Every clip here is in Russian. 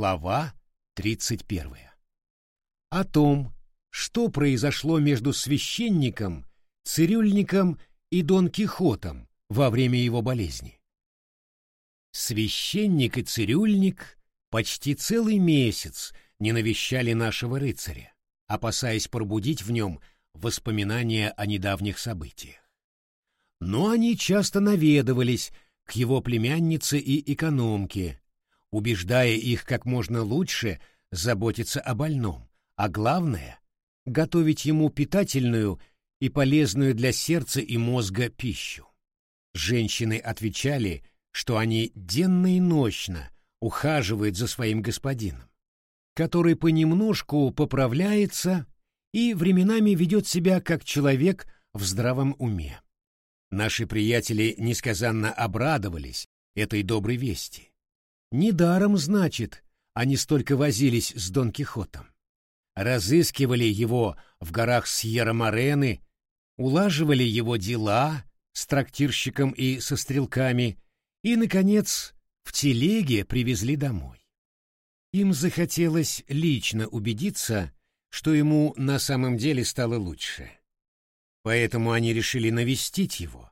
Глава 31. О том, что произошло между священником, цирюльником и Дон Кихотом во время его болезни. Священник и цирюльник почти целый месяц не навещали нашего рыцаря, опасаясь пробудить в нем воспоминания о недавних событиях. Но они часто наведывались к его племяннице и экономке, убеждая их как можно лучше заботиться о больном, а главное — готовить ему питательную и полезную для сердца и мозга пищу. Женщины отвечали, что они денно и ночно ухаживают за своим господином, который понемножку поправляется и временами ведет себя как человек в здравом уме. Наши приятели несказанно обрадовались этой доброй вести. Недаром, значит, они столько возились с Дон Кихотом. Разыскивали его в горах Сьерра-Морены, улаживали его дела с трактирщиком и со стрелками и, наконец, в телеге привезли домой. Им захотелось лично убедиться, что ему на самом деле стало лучше. Поэтому они решили навестить его,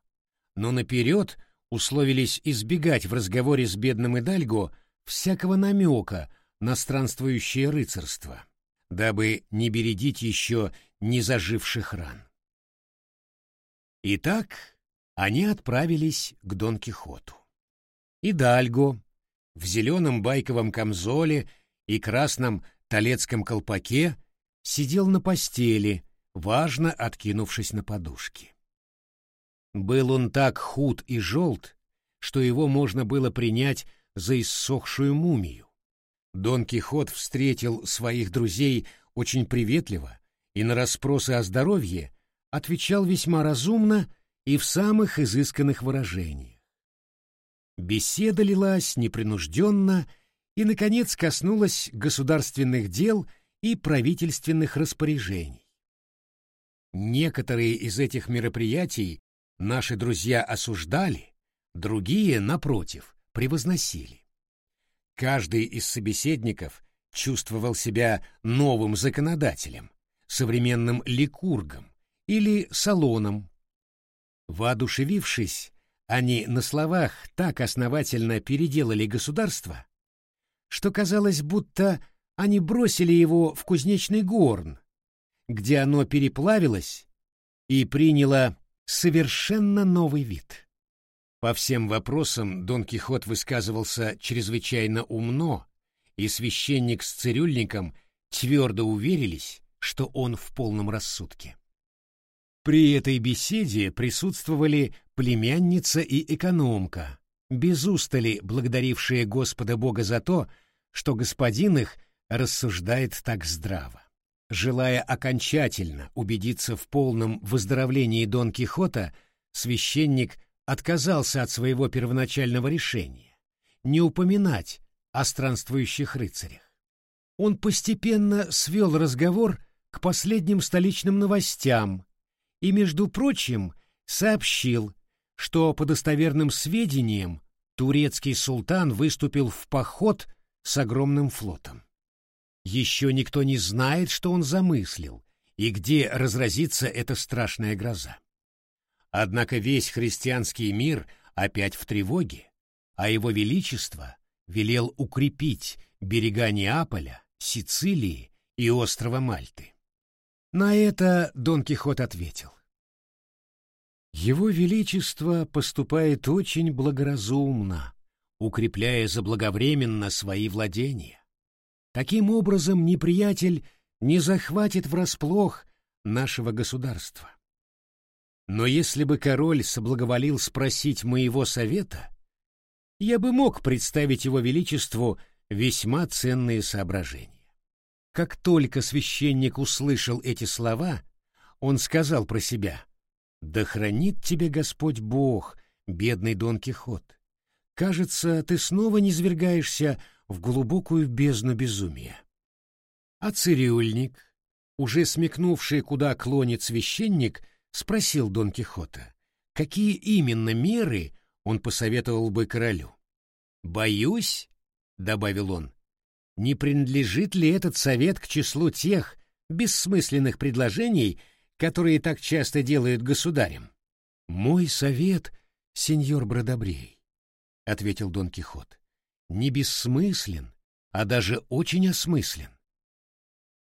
но наперед условились избегать в разговоре с бедным Идальго всякого намека на странствующее рыцарство, дабы не бередить еще не заживших ран. Итак, они отправились к Дон Кихоту. Идальго в зеленом байковом камзоле и красном талецком колпаке сидел на постели, важно откинувшись на подушки. Был он так худ и желт, что его можно было принять за иссохшую мумию. Дон Кихот встретил своих друзей очень приветливо и на расспросы о здоровье отвечал весьма разумно и в самых изысканных выражениях. Беседа лилась непринужденно и, наконец, коснулась государственных дел и правительственных распоряжений. Некоторые из этих мероприятий наши друзья осуждали, другие, напротив, превозносили. Каждый из собеседников чувствовал себя новым законодателем, современным ликургом или салоном. Воодушевившись, они на словах так основательно переделали государство, что казалось, будто они бросили его в кузнечный горн, где оно переплавилось и приняло совершенно новый вид. По всем вопросам Дон Кихот высказывался чрезвычайно умно, и священник с цирюльником твердо уверились, что он в полном рассудке. При этой беседе присутствовали племянница и экономка, без устали благодарившие Господа Бога за то, что господин их рассуждает так здраво. Желая окончательно убедиться в полном выздоровлении Дон Кихота, священник отказался от своего первоначального решения не упоминать о странствующих рыцарях. Он постепенно свел разговор к последним столичным новостям и, между прочим, сообщил, что по достоверным сведениям турецкий султан выступил в поход с огромным флотом. Еще никто не знает, что он замыслил и где разразится эта страшная гроза. Однако весь христианский мир опять в тревоге, а его величество велел укрепить берега Неаполя, Сицилии и острова Мальты. На это Дон Кихот ответил. Его Величество поступает очень благоразумно, укрепляя заблаговременно свои владения. Таким образом, неприятель не захватит врасплох нашего государства. Но если бы король соблаговолил спросить моего совета, я бы мог представить его величеству весьма ценные соображения. Как только священник услышал эти слова, он сказал про себя, «Да хранит тебя Господь Бог, бедный Дон Кихот. Кажется, ты снова не звергаешься в глубокую бездну безумия. А цирюльник, уже смекнувший, куда клонит священник, спросил Дон Кихота, какие именно меры он посоветовал бы королю. «Боюсь», — добавил он, не принадлежит ли этот совет к числу тех бессмысленных предложений, которые так часто делают государям? Мой совет, сеньор Бродобрей, — ответил Дон Кихот, — не бессмыслен, а даже очень осмыслен.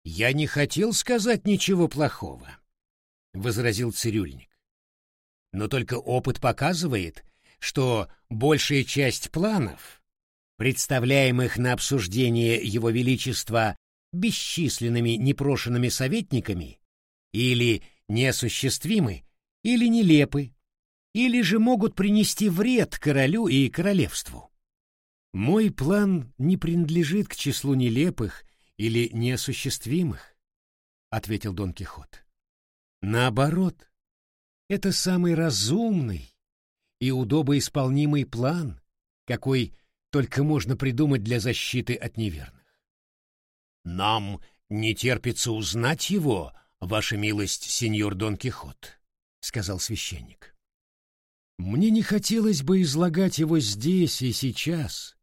Я не хотел сказать ничего плохого, — возразил цирюльник. Но только опыт показывает, что большая часть планов, представляемых на обсуждение Его Величества бесчисленными непрошенными советниками, или неосуществимы, или нелепы, или же могут принести вред королю и королевству. Мой план не принадлежит к числу нелепых или неосуществимых, ответил Дон Кихот. Наоборот, это самый разумный и удобоисполнимый план, какой только можно придумать для защиты от неверных. Нам не терпится узнать его, ваша милость, сеньор Дон Кихот, сказал священник. Мне не хотелось бы излагать его здесь и сейчас,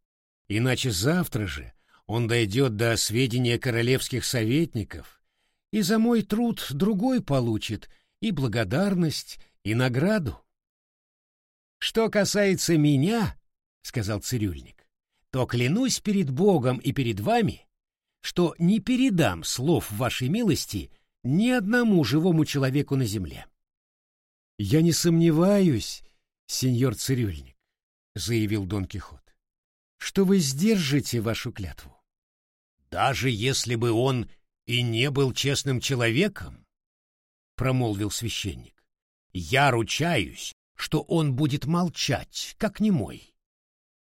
иначе завтра же он дойдет до сведения королевских советников, и за мой труд другой получит и благодарность, и награду. Что касается меня, — сказал цирюльник, — то клянусь перед Богом и перед вами, что не передам слов вашей милости ни одному живому человеку на земле. — Я не сомневаюсь, сеньор цирюльник, — заявил Дон Кихот, — что вы сдержите вашу клятву. — Даже если бы он и не был честным человеком, — промолвил священник, — я ручаюсь, что он будет молчать, как немой.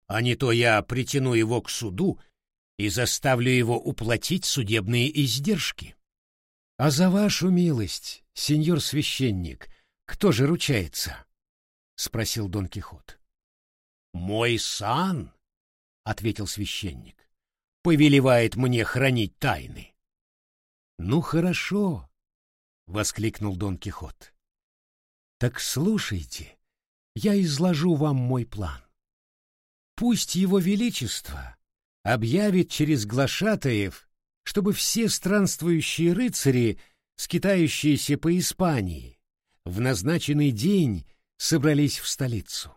А не то я притяну его к суду и заставлю его уплатить судебные издержки. — А за вашу милость, сеньор священник, кто же ручается? — спросил Дон Кихот. — Мой сан, — ответил священник, — повелевает мне хранить тайны. — Ну хорошо, — воскликнул Дон Кихот. — Так слушайте, я изложу вам мой план. Пусть его величество объявит через глашатаев, чтобы все странствующие рыцари, скитающиеся по Испании, в назначенный день собрались в столицу.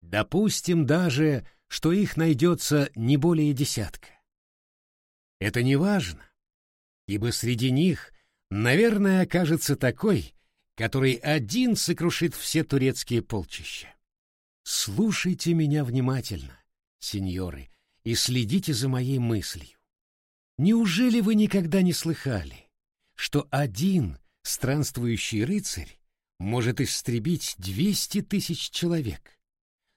Допустим даже, что их найдется не более десятка. Это не важно, ибо среди них, наверное, окажется такой, который один сокрушит все турецкие полчища. Слушайте меня внимательно, сеньоры, и следите за моей мыслью. Неужели вы никогда не слыхали, что один странствующий рыцарь может истребить двести тысяч человек,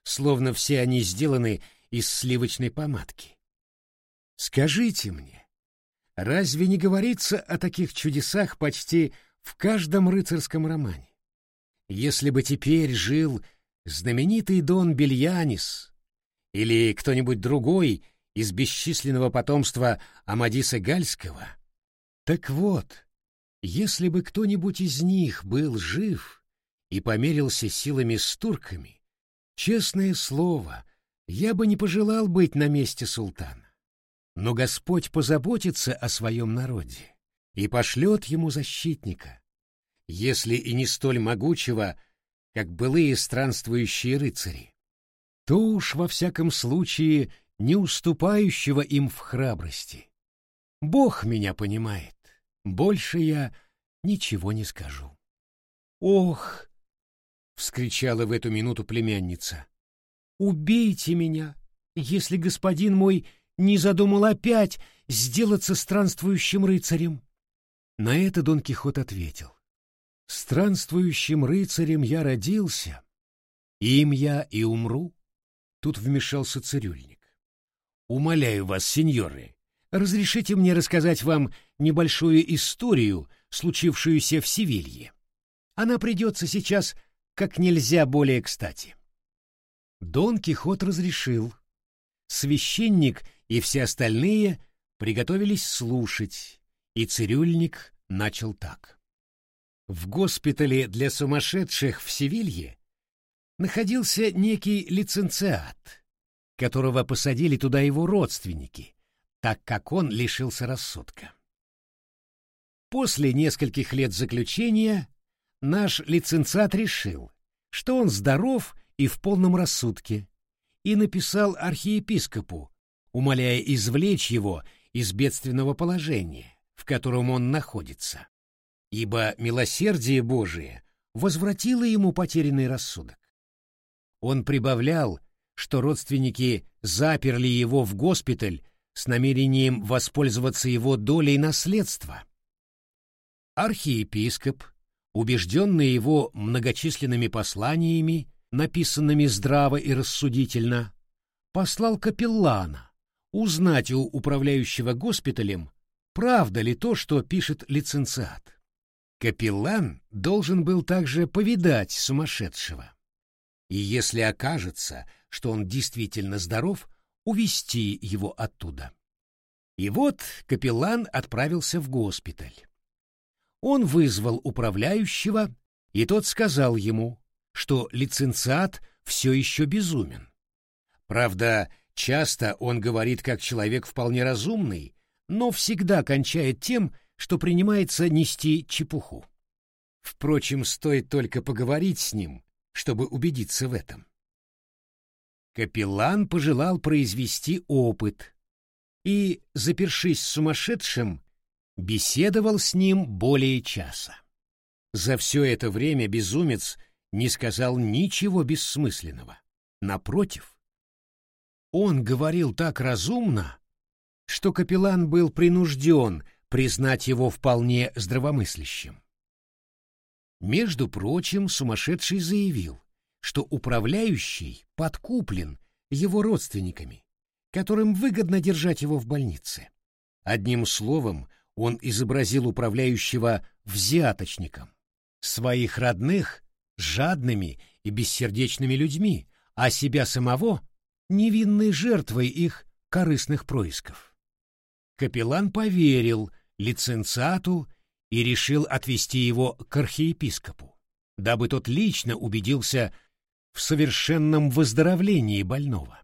словно все они сделаны из сливочной помадки? Скажите мне, разве не говорится о таких чудесах почти в каждом рыцарском романе. Если бы теперь жил знаменитый Дон Бельянис или кто-нибудь другой из бесчисленного потомства Амадиса Гальского, так вот, если бы кто-нибудь из них был жив и померился силами с турками, честное слово, я бы не пожелал быть на месте султана. Но Господь позаботится о своем народе и пошлет ему защитника, если и не столь могучего, как былые странствующие рыцари, то уж во всяком случае не уступающего им в храбрости. Бог меня понимает, больше я ничего не скажу. «Ох!» — вскричала в эту минуту племянница. «Убейте меня, если господин мой не задумал опять сделаться странствующим рыцарем!» На это Дон Кихот ответил. «Странствующим рыцарем я родился, им я и умру». Тут вмешался цирюльник. «Умоляю вас, сеньоры, разрешите мне рассказать вам небольшую историю, случившуюся в Севилье. Она придется сейчас как нельзя более кстати». Дон Кихот разрешил. Священник и все остальные приготовились слушать, и цирюльник начал так. В госпитале для сумасшедших в Севилье находился некий лиценциат, которого посадили туда его родственники, так как он лишился рассудка. После нескольких лет заключения наш лицензат решил, что он здоров и в полном рассудке, и написал архиепископу, умоляя извлечь его из бедственного положения, в котором он находится, ибо милосердие Божие возвратило ему потерянный рассудок. Он прибавлял, что родственники заперли его в госпиталь с намерением воспользоваться его долей наследства. Архиепископ, убежденный его многочисленными посланиями, написанными здраво и рассудительно, послал капеллана узнать у управляющего госпиталем, правда ли то, что пишет лицензиат. Капеллан должен был также повидать сумасшедшего. И если окажется, что он действительно здоров, увести его оттуда. И вот капеллан отправился в госпиталь. Он вызвал управляющего, и тот сказал ему, что лиценциат все еще безумен. Правда, часто он говорит как человек вполне разумный, но всегда кончает тем, что принимается нести чепуху. Впрочем, стоит только поговорить с ним, чтобы убедиться в этом. Капеллан пожелал произвести опыт и, запершись с сумасшедшим, беседовал с ним более часа. За все это время безумец не сказал ничего бессмысленного. Напротив, он говорил так разумно, что капеллан был принужден признать его вполне здравомыслящим. Между прочим, сумасшедший заявил, что управляющий подкуплен его родственниками, которым выгодно держать его в больнице. Одним словом, он изобразил управляющего взяточником, своих родных — жадными и бессердечными людьми, а себя самого — невинной жертвой их корыстных происков. Капеллан поверил лиценциату и решил отвести его к архиепископу, дабы тот лично убедился в совершенном выздоровлении больного.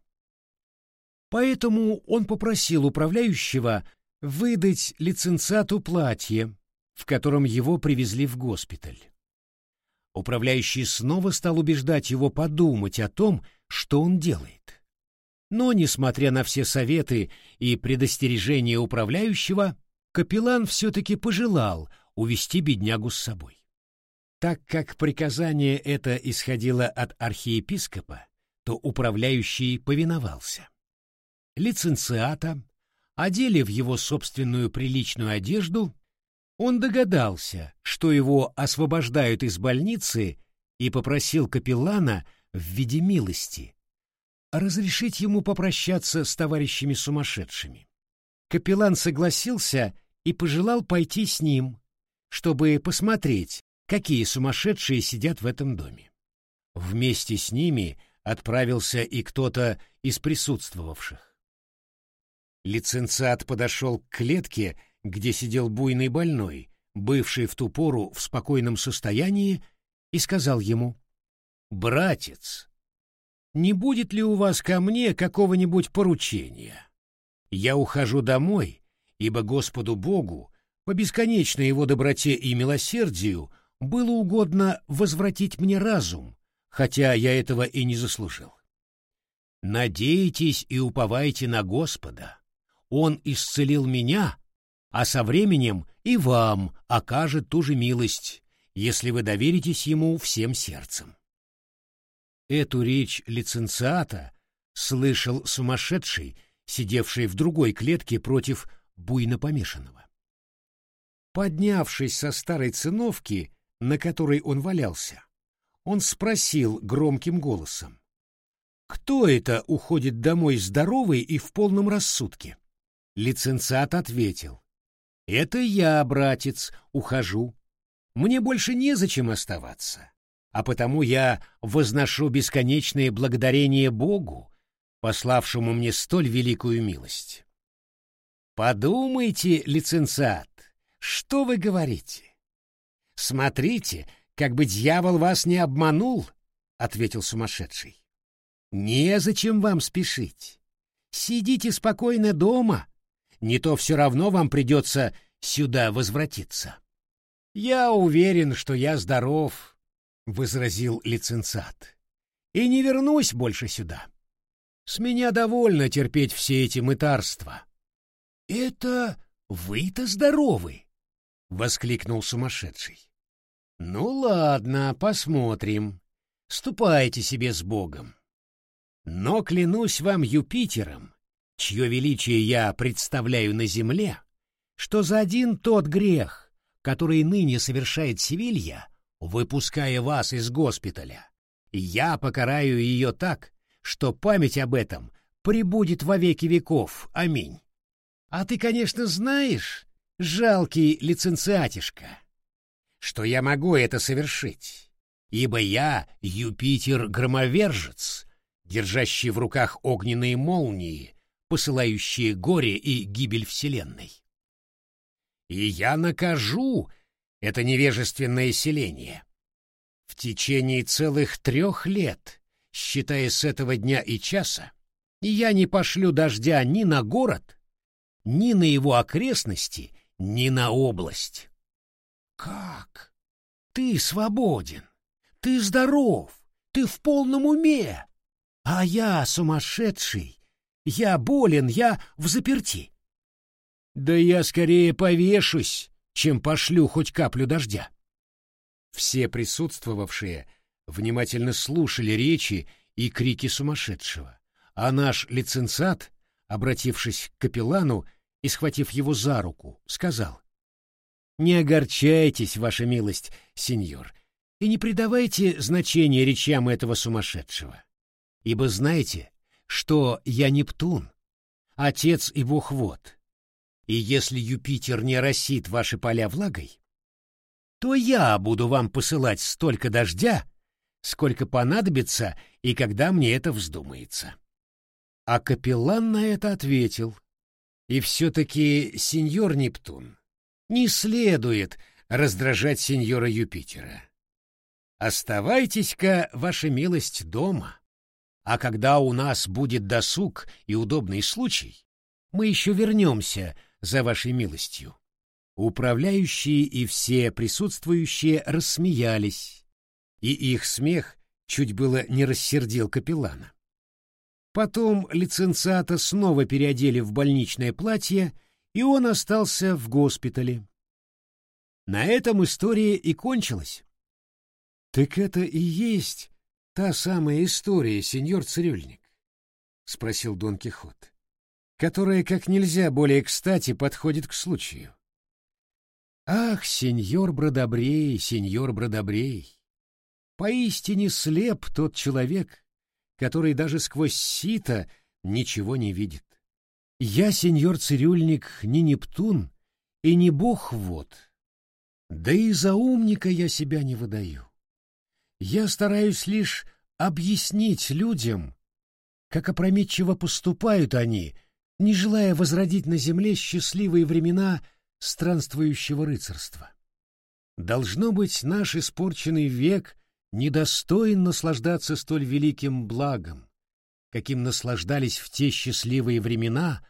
Поэтому он попросил управляющего выдать лицензату платье, в котором его привезли в госпиталь. Управляющий снова стал убеждать его подумать о том, что он делает. Но, несмотря на все советы и предостережения управляющего, капеллан все-таки пожелал увести беднягу с собой. Так как приказание это исходило от архиепископа, то управляющий повиновался. Лиценциата, одели в его собственную приличную одежду, он догадался, что его освобождают из больницы, и попросил капеллана в виде милости разрешить ему попрощаться с товарищами сумасшедшими. Капеллан согласился и пожелал пойти с ним, чтобы посмотреть, какие сумасшедшие сидят в этом доме. Вместе с ними отправился и кто-то из присутствовавших. Лиценциат подошел к клетке, где сидел буйный больной, бывший в ту пору в спокойном состоянии, и сказал ему, «Братец, не будет ли у вас ко мне какого-нибудь поручения? Я ухожу домой, ибо Господу Богу, по бесконечной его доброте и милосердию, было угодно возвратить мне разум, хотя я этого и не заслужил. Надейтесь и уповайте на Господа» Он исцелил меня, а со временем и вам окажет ту же милость, если вы доверитесь ему всем сердцем. Эту речь лиценциата слышал сумасшедший, сидевший в другой клетке против буйно помешанного. Поднявшись со старой циновки, на которой он валялся, он спросил громким голосом, «Кто это уходит домой здоровый и в полном рассудке?» Лицензат ответил. «Это я, братец, ухожу. Мне больше незачем оставаться, а потому я возношу бесконечное благодарение Богу, пославшему мне столь великую милость». «Подумайте, лицензат, что вы говорите?» «Смотрите, как бы дьявол вас не обманул», — ответил сумасшедший. «Незачем вам спешить. Сидите спокойно дома» не то все равно вам придется сюда возвратиться. Я уверен, что я здоров, — возразил лицензат, — и не вернусь больше сюда. С меня довольно терпеть все эти мытарства. — Это вы-то здоровы, — воскликнул сумасшедший. — Ну ладно, посмотрим. Ступайте себе с Богом. Но клянусь вам Юпитером, чье величие я представляю на земле, что за один тот грех, который ныне совершает Севилья, выпуская вас из госпиталя, я покараю ее так, что память об этом пребудет во веки веков. Аминь. А ты, конечно, знаешь, жалкий лиценциатишка, что я могу это совершить, ибо я Юпитер-громовержец, держащий в руках огненные молнии, посылающие горе и гибель Вселенной. И я накажу это невежественное селение. В течение целых трех лет, считая с этого дня и часа, я не пошлю дождя ни на город, ни на его окрестности, ни на область. Как? Ты свободен, ты здоров, ты в полном уме, а я сумасшедший, я болен, я в заперти. Да я скорее повешусь, чем пошлю хоть каплю дождя. Все присутствовавшие внимательно слушали речи и крики сумасшедшего, а наш лицензат, обратившись к капеллану и схватив его за руку, сказал, «Не огорчайтесь, ваша милость, сеньор, и не придавайте значения речам этого сумасшедшего, ибо знаете, что я Нептун, отец и бог вод, и если Юпитер не росит ваши поля влагой, то я буду вам посылать столько дождя, сколько понадобится и когда мне это вздумается. А капеллан на это ответил. И все-таки, сеньор Нептун, не следует раздражать сеньора Юпитера. Оставайтесь-ка, ваша милость, дома. А когда у нас будет досуг и удобный случай, мы еще вернемся за вашей милостью. Управляющие и все присутствующие рассмеялись, и их смех чуть было не рассердил капеллана. Потом лиценциата снова переодели в больничное платье, и он остался в госпитале. На этом история и кончилась. Так это и есть та самая история, сеньор Цирюльник? — спросил Дон Кихот, — которая как нельзя более кстати подходит к случаю. Ах, сеньор Бродобрей, сеньор Бродобрей! Поистине слеп тот человек, который даже сквозь сито ничего не видит. Я, сеньор Цирюльник, не Нептун и не бог вот, да и за умника я себя не выдаю. Я стараюсь лишь объяснить людям, как опрометчиво поступают они, не желая возродить на земле счастливые времена странствующего рыцарства. Должно быть, наш испорченный век недостоин наслаждаться столь великим благом, каким наслаждались в те счастливые времена,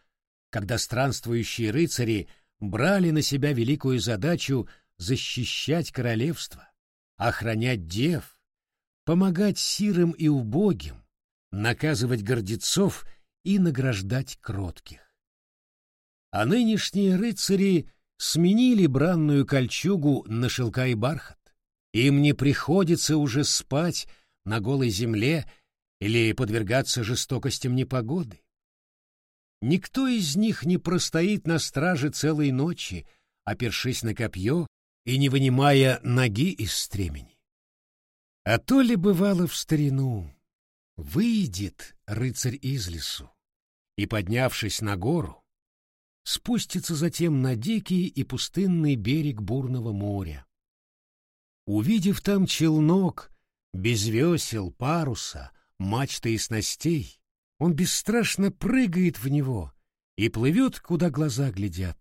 когда странствующие рыцари брали на себя великую задачу защищать королевство, охранять дев, помогать сирым и убогим, наказывать гордецов и награждать кротких. А нынешние рыцари сменили бранную кольчугу на шелка и бархат. Им не приходится уже спать на голой земле или подвергаться жестокостям непогоды. Никто из них не простоит на страже целой ночи, опершись на копье и не вынимая ноги из стремени. А то ли бывало в старину, выйдет рыцарь из лесу и, поднявшись на гору, спустится затем на дикий и пустынный берег бурного моря. Увидев там челнок, без весел, паруса, мачты и снастей, он бесстрашно прыгает в него и плывет, куда глаза глядят.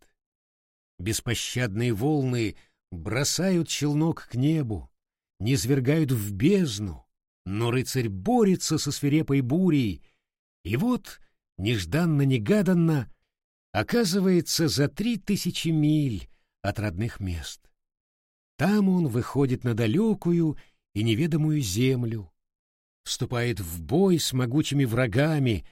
Беспощадные волны бросают челнок к небу, низвергают в бездну, но рыцарь борется со свирепой бурей, и вот, нежданно-негаданно, оказывается за три тысячи миль от родных мест. Там он выходит на далекую и неведомую землю, вступает в бой с могучими врагами,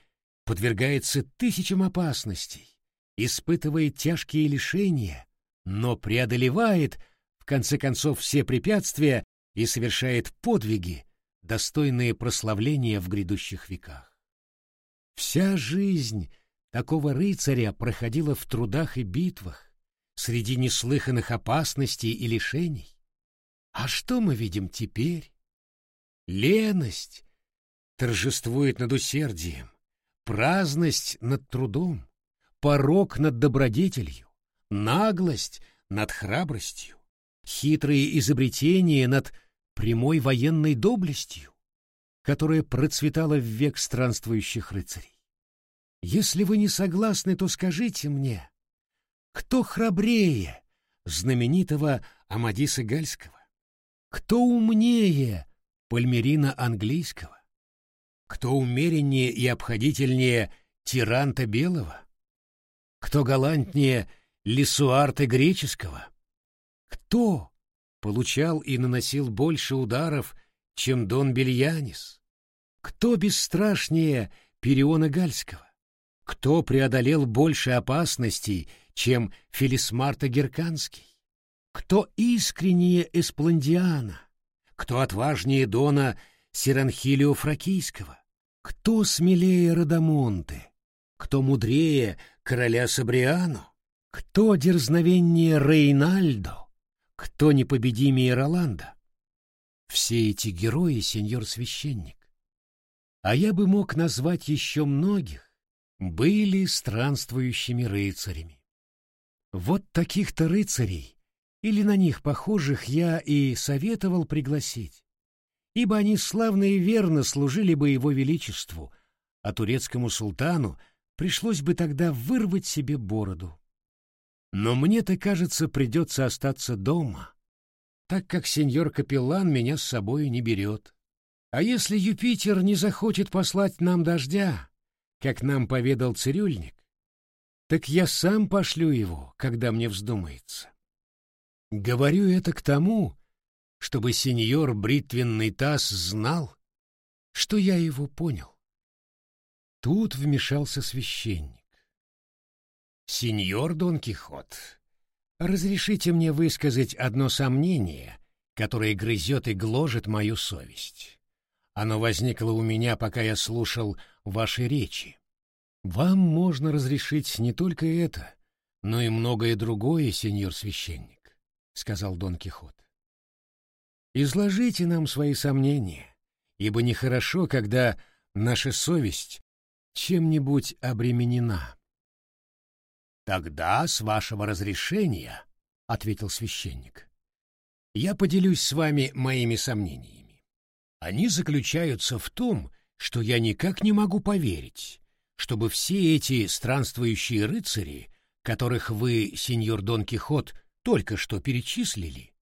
подвергается тысячам опасностей, испытывает тяжкие лишения, но преодолевает, в конце концов, все препятствия и совершает подвиги, достойные прославления в грядущих веках. Вся жизнь такого рыцаря проходила в трудах и битвах, среди неслыханных опасностей и лишений. А что мы видим теперь? Леность торжествует над усердием, праздность над трудом, порок над добродетелью, наглость над храбростью, хитрые изобретения над прямой военной доблестью, которая процветала в век странствующих рыцарей. Если вы не согласны, то скажите мне, кто храбрее знаменитого Амадиса Гальского? Кто умнее Пальмерина Английского? Кто умереннее и обходительнее Тиранта Белого? Кто галантнее Лисуарта Греческого? Кто получал и наносил больше ударов, чем Дон Бельянис? Кто бесстрашнее Периона Гальского? Кто преодолел больше опасностей, чем Фелисмарта Герканский? Кто искреннее Эспландиана? Кто отважнее Дона Сиранхилио Фракийского? Кто смелее Радамонты? Кто мудрее короля Сабриану? Кто дерзновеннее Рейнальдо? Кто непобедимее Роланда? Все эти герои, сеньор-священник. А я бы мог назвать еще многих, были странствующими рыцарями. Вот таких-то рыцарей или на них похожих я и советовал пригласить, ибо они славно и верно служили бы его величеству, а турецкому султану пришлось бы тогда вырвать себе бороду. Но мне-то, кажется, придется остаться дома, так как сеньор-капеллан меня с собой не берет. А если Юпитер не захочет послать нам дождя, как нам поведал цирюльник, так я сам пошлю его, когда мне вздумается. Говорю это к тому, чтобы сеньор бритвенный таз знал, что я его понял. Тут вмешался священник. «Сеньор Дон Кихот, разрешите мне высказать одно сомнение, которое грызет и гложет мою совесть. Оно возникло у меня, пока я слушал ваши речи. Вам можно разрешить не только это, но и многое другое, сеньор священник. — сказал Дон Кихот. «Изложите нам свои сомнения, ибо нехорошо, когда наша совесть чем-нибудь обременена». «Тогда, с вашего разрешения, — ответил священник, — я поделюсь с вами моими сомнениями. Они заключаются в том, что я никак не могу поверить, чтобы все эти странствующие рыцари, которых вы, сеньор Дон Кихот, — только что перечислили,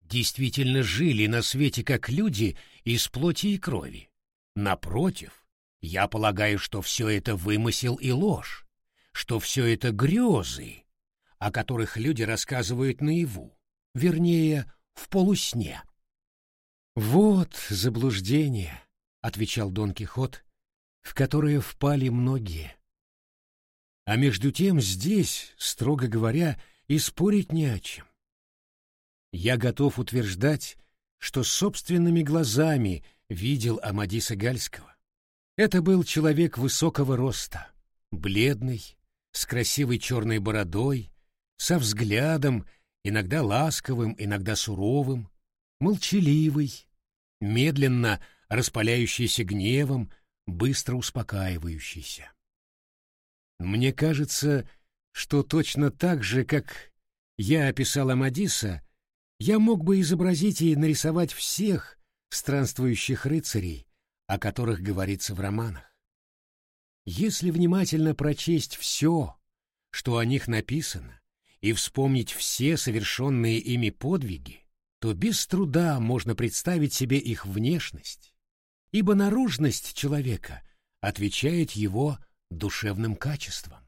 действительно жили на свете как люди из плоти и крови. Напротив, я полагаю, что все это вымысел и ложь, что все это грезы, о которых люди рассказывают наяву, вернее, в полусне. «Вот заблуждение», — отвечал Дон Кихот, — «в которое впали многие». А между тем здесь, строго говоря, и спорить не о чем. Я готов утверждать, что собственными глазами видел Амадиса Гальского. Это был человек высокого роста, бледный, с красивой черной бородой, со взглядом, иногда ласковым, иногда суровым, молчаливый, медленно распаляющийся гневом, быстро успокаивающийся. Мне кажется, что точно так же, как я описал Амадиса, я мог бы изобразить и нарисовать всех странствующих рыцарей, о которых говорится в романах. Если внимательно прочесть все, что о них написано, и вспомнить все совершенные ими подвиги, то без труда можно представить себе их внешность, ибо наружность человека отвечает его душевным качествам.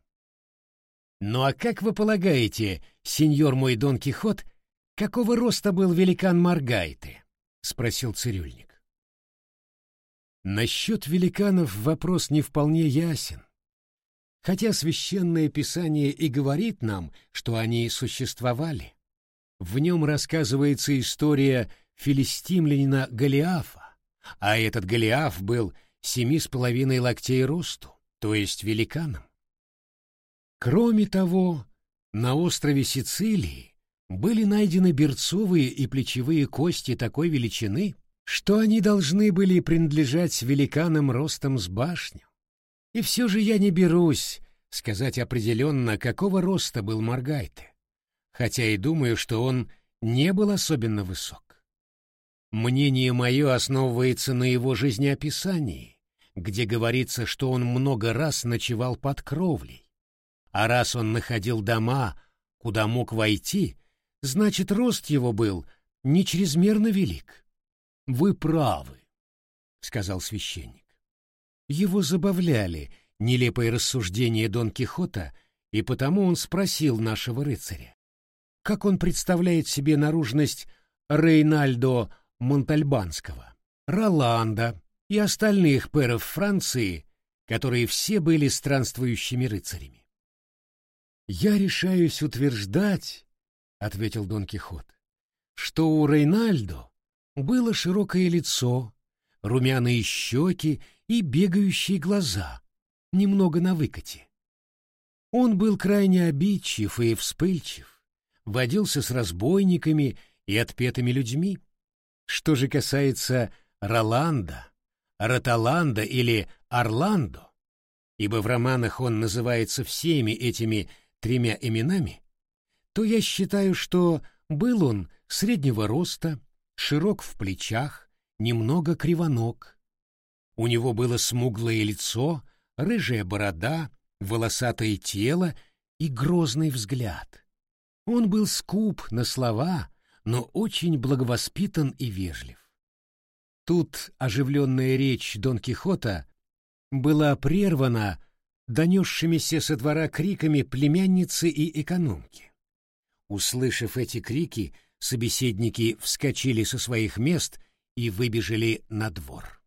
Ну а как вы полагаете, сеньор мой Дон Кихот, какого роста был великан Маргайты? спросил цирюльник. Насчет великанов вопрос не вполне ясен. Хотя священное писание и говорит нам, что они существовали. В нем рассказывается история филистимлянина Голиафа, а этот Голиаф был семи с половиной локтей росту, то есть великаном. Кроме того, на острове Сицилии были найдены берцовые и плечевые кости такой величины, что они должны были принадлежать великанам ростом с башню. И все же я не берусь сказать определенно, какого роста был Маргайте хотя и думаю, что он не был особенно высок. Мнение мое основывается на его жизнеописании, где говорится, что он много раз ночевал под кровлей, а раз он находил дома, куда мог войти, значит, рост его был не чрезмерно велик. «Вы правы», — сказал священник. Его забавляли нелепые рассуждения Дон Кихота, и потому он спросил нашего рыцаря как он представляет себе наружность Рейнальдо Монтальбанского, Роланда и остальных пэров Франции, которые все были странствующими рыцарями. «Я решаюсь утверждать, — ответил Дон Кихот, — что у Рейнальдо было широкое лицо, румяные щеки и бегающие глаза, немного на выкате. Он был крайне обидчив и вспыльчив, водился с разбойниками и отпетыми людьми. Что же касается Роланда, Роталанда или Орландо, ибо в романах он называется всеми этими тремя именами, то я считаю, что был он среднего роста, широк в плечах, немного кривоног. У него было смуглое лицо, рыжая борода, волосатое тело и грозный взгляд. Он был скуп на слова, но очень благовоспитан и вежлив. Тут оживленная речь Дон Кихота была прервана донесшимися со двора криками племянницы и экономки. Услышав эти крики, собеседники вскочили со своих мест и выбежали на двор.